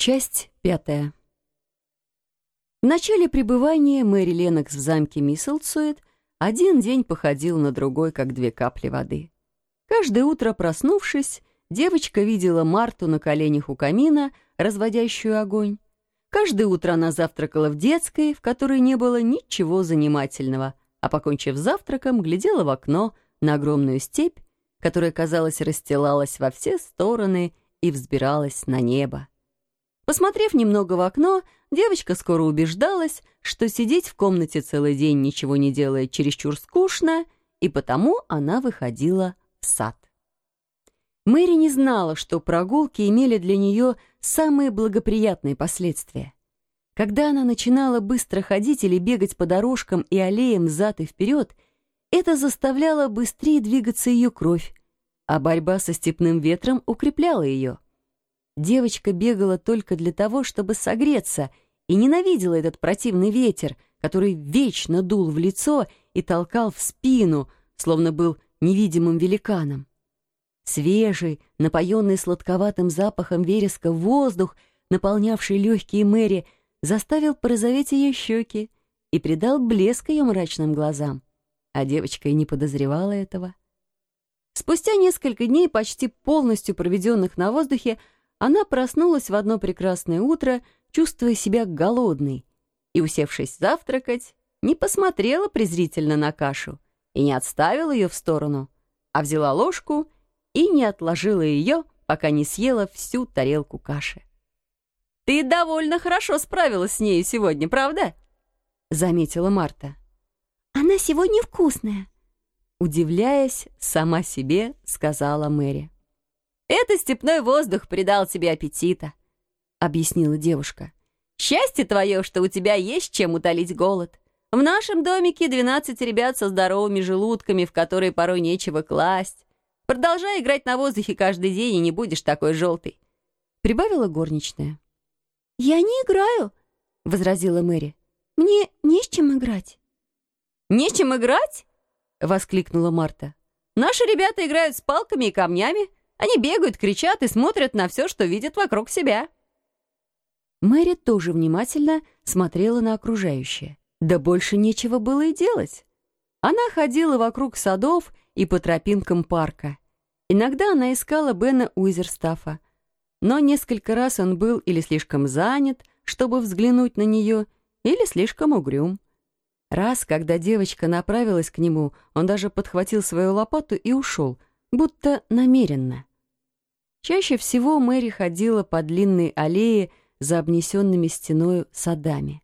Часть пятая. В начале пребывания Мэри Ленокс в замке Мисселцует один день походил на другой, как две капли воды. Каждое утро, проснувшись, девочка видела Марту на коленях у камина, разводящую огонь. Каждое утро она завтракала в детской, в которой не было ничего занимательного, а, покончив завтраком, глядела в окно на огромную степь, которая, казалось, расстилалась во все стороны и взбиралась на небо. Посмотрев немного в окно, девочка скоро убеждалась, что сидеть в комнате целый день, ничего не делая, чересчур скучно, и потому она выходила в сад. Мэри не знала, что прогулки имели для нее самые благоприятные последствия. Когда она начинала быстро ходить или бегать по дорожкам и аллеям взад и вперед, это заставляло быстрее двигаться ее кровь, а борьба со степным ветром укрепляла ее – Девочка бегала только для того, чтобы согреться, и ненавидела этот противный ветер, который вечно дул в лицо и толкал в спину, словно был невидимым великаном. Свежий, напоенный сладковатым запахом вереска воздух, наполнявший легкие Мэри, заставил порозоветь ее щеки и придал блеск ее мрачным глазам. А девочка и не подозревала этого. Спустя несколько дней, почти полностью проведенных на воздухе, она проснулась в одно прекрасное утро, чувствуя себя голодной, и, усевшись завтракать, не посмотрела презрительно на кашу и не отставила ее в сторону, а взяла ложку и не отложила ее, пока не съела всю тарелку каши. «Ты довольно хорошо справилась с нею сегодня, правда?» — заметила Марта. «Она сегодня вкусная», — удивляясь, сама себе сказала Мэри. «Это степной воздух придал тебе аппетита», — объяснила девушка. «Счастье твое, что у тебя есть чем утолить голод. В нашем домике двенадцать ребят со здоровыми желудками, в которые порой нечего класть. Продолжай играть на воздухе каждый день, и не будешь такой желтый», — прибавила горничная. «Я не играю», — возразила Мэри. «Мне не с чем играть». «Не с чем играть?» — воскликнула Марта. «Наши ребята играют с палками и камнями, они бегают, кричат и смотрят на все, что видят вокруг себя. Мэри тоже внимательно смотрела на окружающее. Да больше нечего было и делать. Она ходила вокруг садов и по тропинкам парка. Иногда она искала Бена Уизерстафа, но несколько раз он был или слишком занят, чтобы взглянуть на нее, или слишком угрюм. Раз, когда девочка направилась к нему, он даже подхватил свою лопату и ушел, будто намеренно. Чаще всего Мэри ходила по длинной аллее за обнесенными стеною садами.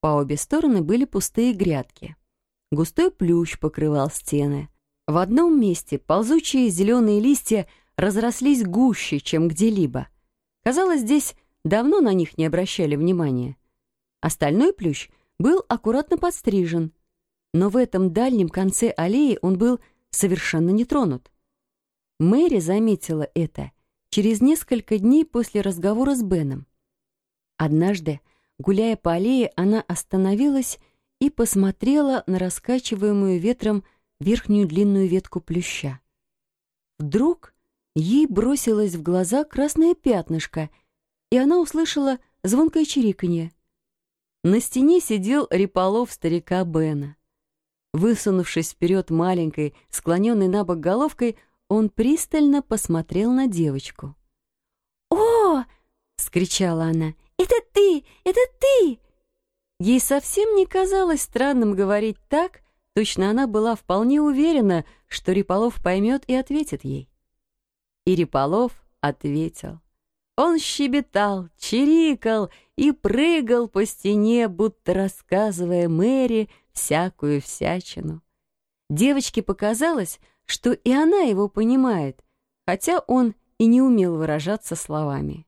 По обе стороны были пустые грядки. Густой плющ покрывал стены. В одном месте ползучие зеленые листья разрослись гуще, чем где-либо. Казалось, здесь давно на них не обращали внимания. Остальной плющ был аккуратно подстрижен, но в этом дальнем конце аллеи он был совершенно не тронут. Мэри заметила это через несколько дней после разговора с Беном. Однажды, гуляя по аллее, она остановилась и посмотрела на раскачиваемую ветром верхнюю длинную ветку плюща. Вдруг ей бросилось в глаза красное пятнышко, и она услышала звонкое чириканье. На стене сидел реполов старика Бена. Высунувшись вперед маленькой, склоненной на бок головкой, он пристально посмотрел на девочку. «О!» — скричала она. «Это ты! Это ты!» Ей совсем не казалось странным говорить так, точно она была вполне уверена, что Риполов поймет и ответит ей. И Риполов ответил. Он щебетал, чирикал и прыгал по стене, будто рассказывая Мэри всякую всячину. Девочке показалось, что и она его понимает, хотя он и не умел выражаться словами.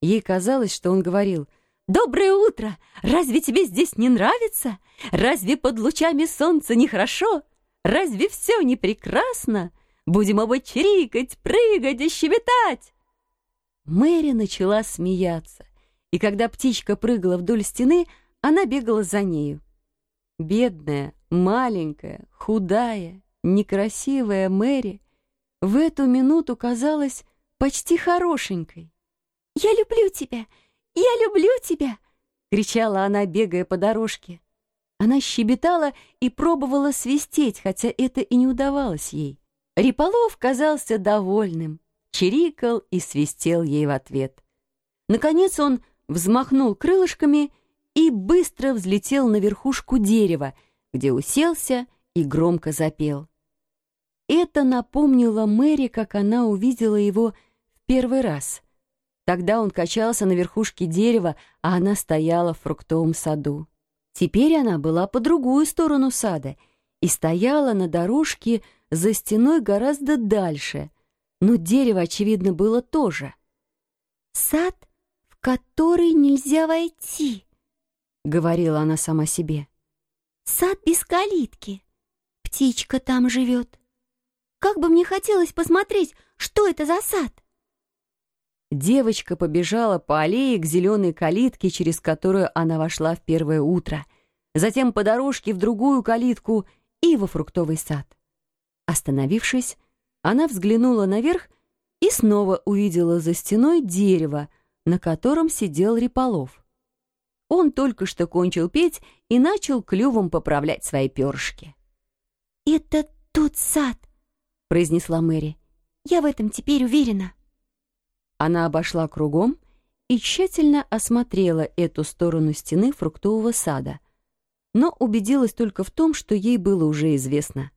Ей казалось, что он говорил «Доброе утро! Разве тебе здесь не нравится? Разве под лучами солнца нехорошо? Разве все не прекрасно? Будем оба чирикать, прыгать и щебетать!» Мэри начала смеяться, и когда птичка прыгала вдоль стены, она бегала за нею. Бедная, маленькая, худая, некрасивая Мэри в эту минуту казалась почти хорошенькой. Я люблю тебя! Я люблю тебя!» — кричала она, бегая по дорожке. Она щебетала и пробовала свистеть, хотя это и не удавалось ей. Риполов казался довольным, чирикал и свистел ей в ответ. Наконец он взмахнул крылышками и быстро взлетел на верхушку дерева, где уселся и громко запел. Это напомнило Мэри, как она увидела его в первый раз. Тогда он качался на верхушке дерева, а она стояла в фруктовом саду. Теперь она была по другую сторону сада и стояла на дорожке за стеной гораздо дальше, но дерево, очевидно, было тоже. «Сад, в который нельзя войти», — говорила она сама себе. «Сад без калитки. Птичка там живет. Как бы мне хотелось посмотреть, что это за сад!» Девочка побежала по аллее к зеленой калитке, через которую она вошла в первое утро, затем по дорожке в другую калитку и во фруктовый сад. Остановившись, она взглянула наверх и снова увидела за стеной дерево, на котором сидел Риполов. Он только что кончил петь и начал клювом поправлять свои перышки. «Это тот сад», — произнесла Мэри. «Я в этом теперь уверена». Она обошла кругом и тщательно осмотрела эту сторону стены фруктового сада, но убедилась только в том, что ей было уже известно.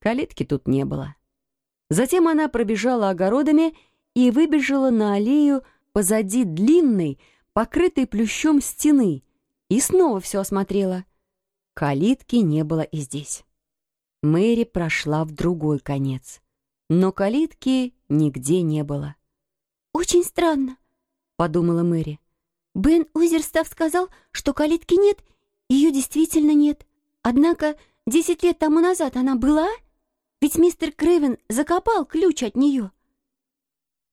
Калитки тут не было. Затем она пробежала огородами и выбежала на аллею позади длинной, покрытой плющом стены, и снова все осмотрела. Калитки не было и здесь. Мэри прошла в другой конец, но калитки нигде не было. «Очень странно», — подумала Мэри. «Бен Узерстав сказал, что калитки нет, ее действительно нет. Однако десять лет тому назад она была, ведь мистер Крэвен закопал ключ от нее».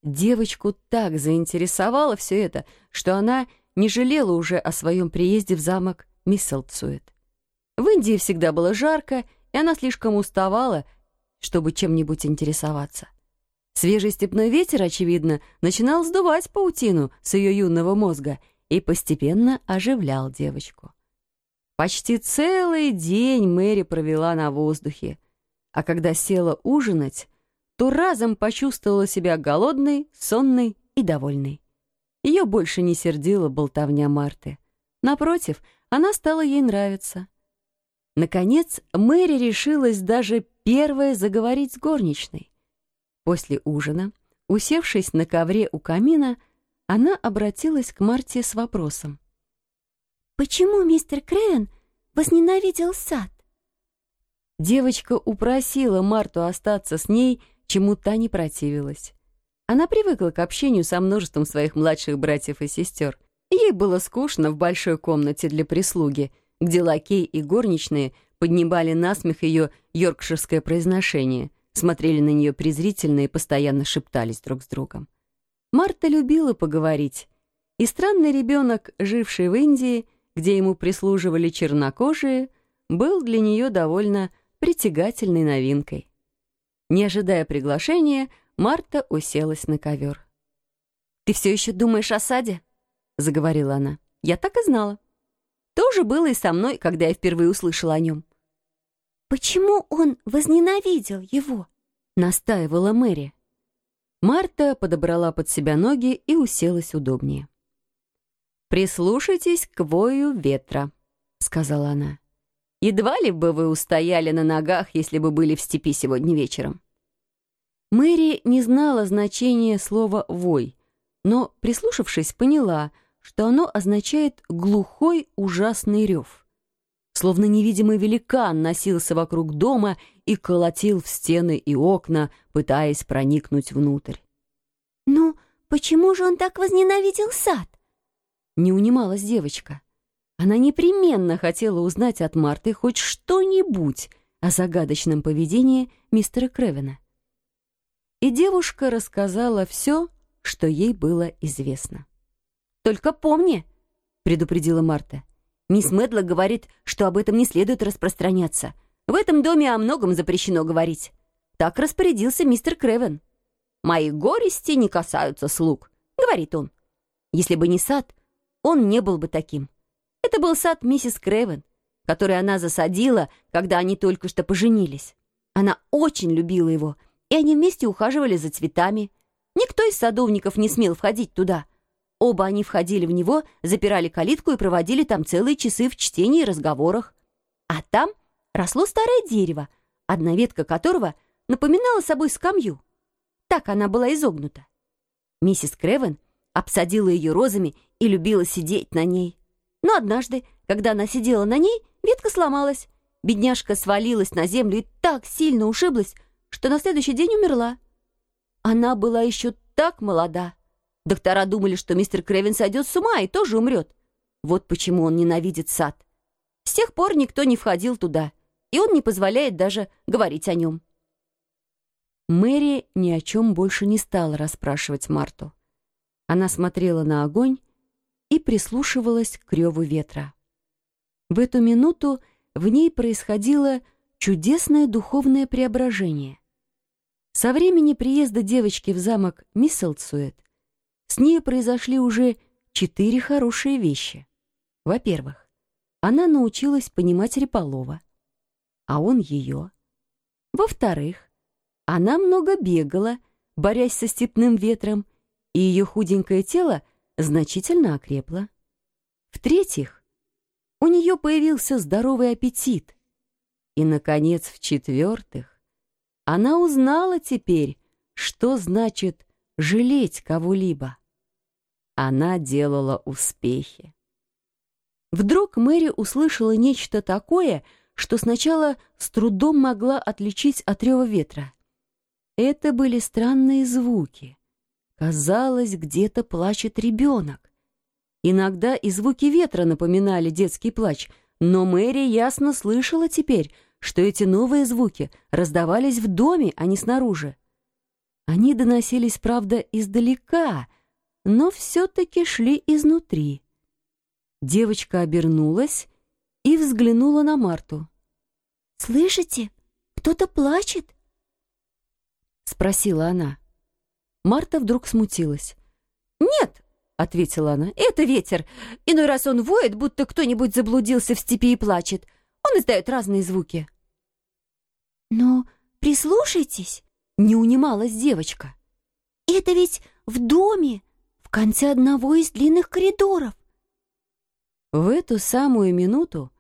Девочку так заинтересовало все это, что она не жалела уже о своем приезде в замок Мисселцует. В Индии всегда было жарко, и она слишком уставала, чтобы чем-нибудь интересоваться. Свежий степной ветер, очевидно, начинал сдувать паутину с ее юного мозга и постепенно оживлял девочку. Почти целый день Мэри провела на воздухе, а когда села ужинать, то разом почувствовала себя голодной, сонной и довольной. Ее больше не сердила болтовня Марты. Напротив, она стала ей нравиться. Наконец, Мэри решилась даже первая заговорить с горничной. После ужина, усевшись на ковре у камина, она обратилась к Марте с вопросом. «Почему мистер Крэвен возненавидел сад?» Девочка упросила Марту остаться с ней, чему та не противилась. Она привыкла к общению со множеством своих младших братьев и сестер. Ей было скучно в большой комнате для прислуги, где лакей и горничные поднимали насмех ее йоркширское произношение — смотрели на нее презрительно и постоянно шептались друг с другом. Марта любила поговорить, и странный ребенок, живший в Индии, где ему прислуживали чернокожие, был для нее довольно притягательной новинкой. Не ожидая приглашения, Марта уселась на ковер. «Ты все еще думаешь о саде?» — заговорила она. «Я так и знала. То же было и со мной, когда я впервые услышала о нем. «Почему он возненавидел его?» — настаивала Мэри. Марта подобрала под себя ноги и уселась удобнее. «Прислушайтесь к вою ветра», — сказала она. «Едва ли бы вы устояли на ногах, если бы были в степи сегодня вечером». Мэри не знала значения слова «вой», но, прислушавшись, поняла, что оно означает «глухой ужасный рев» словно невидимый великан носился вокруг дома и колотил в стены и окна, пытаясь проникнуть внутрь. «Ну, почему же он так возненавидел сад?» Не унималась девочка. Она непременно хотела узнать от Марты хоть что-нибудь о загадочном поведении мистера Кревена. И девушка рассказала все, что ей было известно. «Только помни», — предупредила Марта, — Мисс Медла говорит, что об этом не следует распространяться. В этом доме о многом запрещено говорить. Так распорядился мистер Кревен. «Мои горести не касаются слуг», — говорит он. Если бы не сад, он не был бы таким. Это был сад миссис Крэвен, который она засадила, когда они только что поженились. Она очень любила его, и они вместе ухаживали за цветами. Никто из садовников не смел входить туда. Оба они входили в него, запирали калитку и проводили там целые часы в чтении и разговорах. А там росло старое дерево, одна ветка которого напоминала собой скамью. Так она была изогнута. Миссис Кревен обсадила ее розами и любила сидеть на ней. Но однажды, когда она сидела на ней, ветка сломалась. Бедняжка свалилась на землю и так сильно ушиблась, что на следующий день умерла. Она была еще так молода. Доктора думали, что мистер Кревин сойдет с ума и тоже умрет. Вот почему он ненавидит сад. С тех пор никто не входил туда, и он не позволяет даже говорить о нем. Мэри ни о чем больше не стала расспрашивать Марту. Она смотрела на огонь и прислушивалась к реву ветра. В эту минуту в ней происходило чудесное духовное преображение. Со времени приезда девочки в замок Мисселцуэт с ней произошли уже четыре хорошие вещи. Во-первых, она научилась понимать Реполова, а он ее. Во-вторых, она много бегала, борясь со степным ветром, и ее худенькое тело значительно окрепло. В-третьих, у нее появился здоровый аппетит. И, наконец, в-четвертых, она узнала теперь, что значит жалеть кого-либо. Она делала успехи. Вдруг Мэри услышала нечто такое, что сначала с трудом могла отличить от рева ветра. Это были странные звуки. Казалось, где-то плачет ребенок. Иногда и звуки ветра напоминали детский плач, но Мэри ясно слышала теперь, что эти новые звуки раздавались в доме, а не снаружи. Они доносились, правда, издалека, но все-таки шли изнутри. Девочка обернулась и взглянула на Марту. «Слышите? Кто-то плачет?» — спросила она. Марта вдруг смутилась. «Нет», — ответила она, — «это ветер. Иной раз он воет, будто кто-нибудь заблудился в степи и плачет. Он издает разные звуки». «Но прислушайтесь», — не унималась девочка. «Это ведь в доме, в конце одного из длинных коридоров». В эту самую минуту,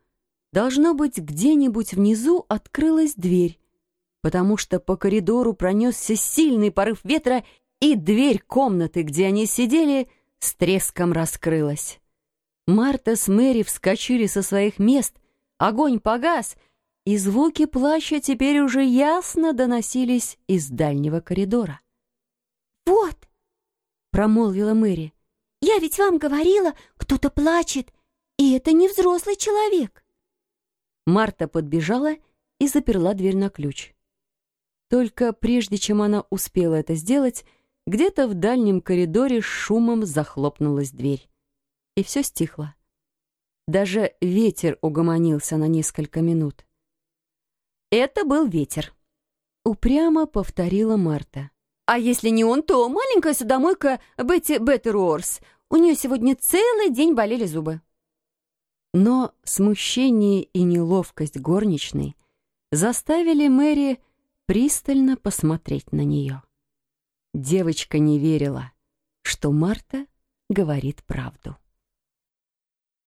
должно быть, где-нибудь внизу открылась дверь, потому что по коридору пронесся сильный порыв ветра, и дверь комнаты, где они сидели, с треском раскрылась. Марта с Мэри вскочили со своих мест, огонь погас, и звуки плаща теперь уже ясно доносились из дальнего коридора. «Вот!» — промолвила Мэри. «Я ведь вам говорила, кто-то плачет, и это не взрослый человек!» Марта подбежала и заперла дверь на ключ. Только прежде чем она успела это сделать, где-то в дальнем коридоре шумом захлопнулась дверь. И все стихло. Даже ветер угомонился на несколько минут. «Это был ветер», — упрямо повторила Марта. «А если не он, то маленькая судомойка Бетти Беттеруорс. У нее сегодня целый день болели зубы». Но смущение и неловкость горничной заставили Мэри пристально посмотреть на нее. Девочка не верила, что Марта говорит правду.